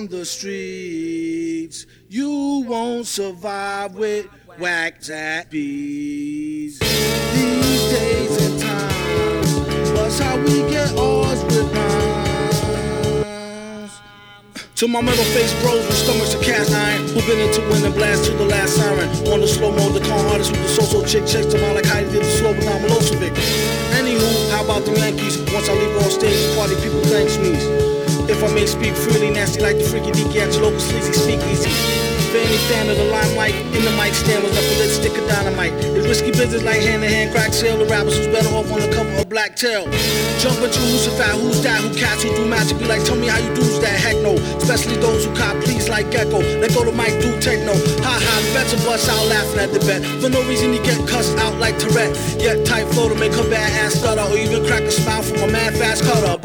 on the streets. You won't survive with whack bees. These days and times, what's how we get ours with rhymes. To my metal face bros with stomachs of cast iron, who been into winning blast to the last siren. On the slow mo, the con artist with the so-so chick checks them out like Heidi did the slow without Milosevic. Anywho, how about the Yankees? Once I leave on stage, party people thanks me. If I may speak freely, nasty like the freaky deaky Angelo, sleazy, speak easy. For any fan of the limelight, in the mic stand was up a lit stick of dynamite. It's risky business like hand to hand crack sale. The rappers who's better off on the cover of Black Tail. Jump into who's a fat, who's that, who cats who do magic. Be like, tell me how you do that, heck no. Especially those who cop please like Gekko. Let go to Mike, do techno. Ha ha, the bets are bust out laughing at the bet. For no reason, he get cussed out like Tourette. Yet tight flow to make her bad ass stutter, or even crack a smile from a mad fast cutter.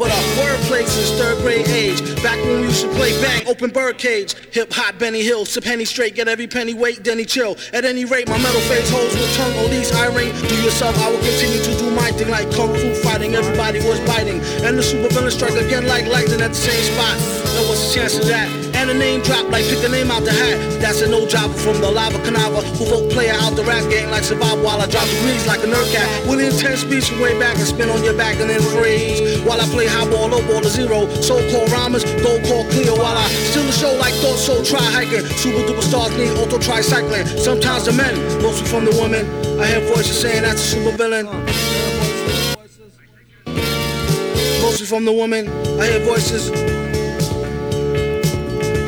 Third grade age. Back when we used to play bang, open birdcage. Hip hop, Benny Hill, sip penny straight, get every penny weight, then he chill. At any rate, my metal face holds will turn on these irate. Do yourself, I will continue to do my thing like kung fu fighting. Everybody was biting, and the super villain strike again like lightning at the same spot. Now what's the chance of that? And a name drop like pick a name out the hat. That's a no jobber from the lava canava who vote player out the rap game like survival while I drop the degrees like a nerd cat. With intense speech from way back and spin on your back and then freeze. While I play high ball, low ball to zero. So called rhymers, don't call clear while I steal the show like thought so try hiking. Super duper stars need auto tricycling. Sometimes the men, mostly from the women. I hear voices saying that's a super villain. Mostly from the woman, I hear voices.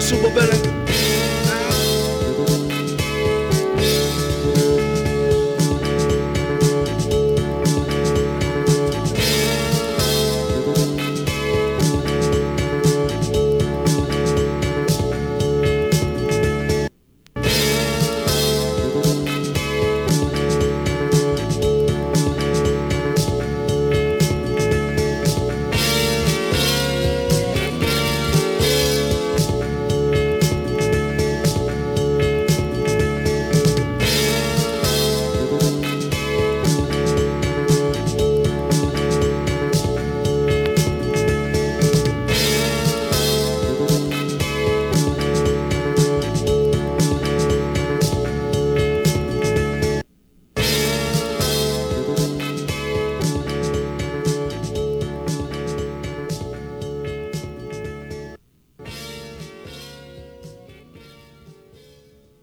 Super villain.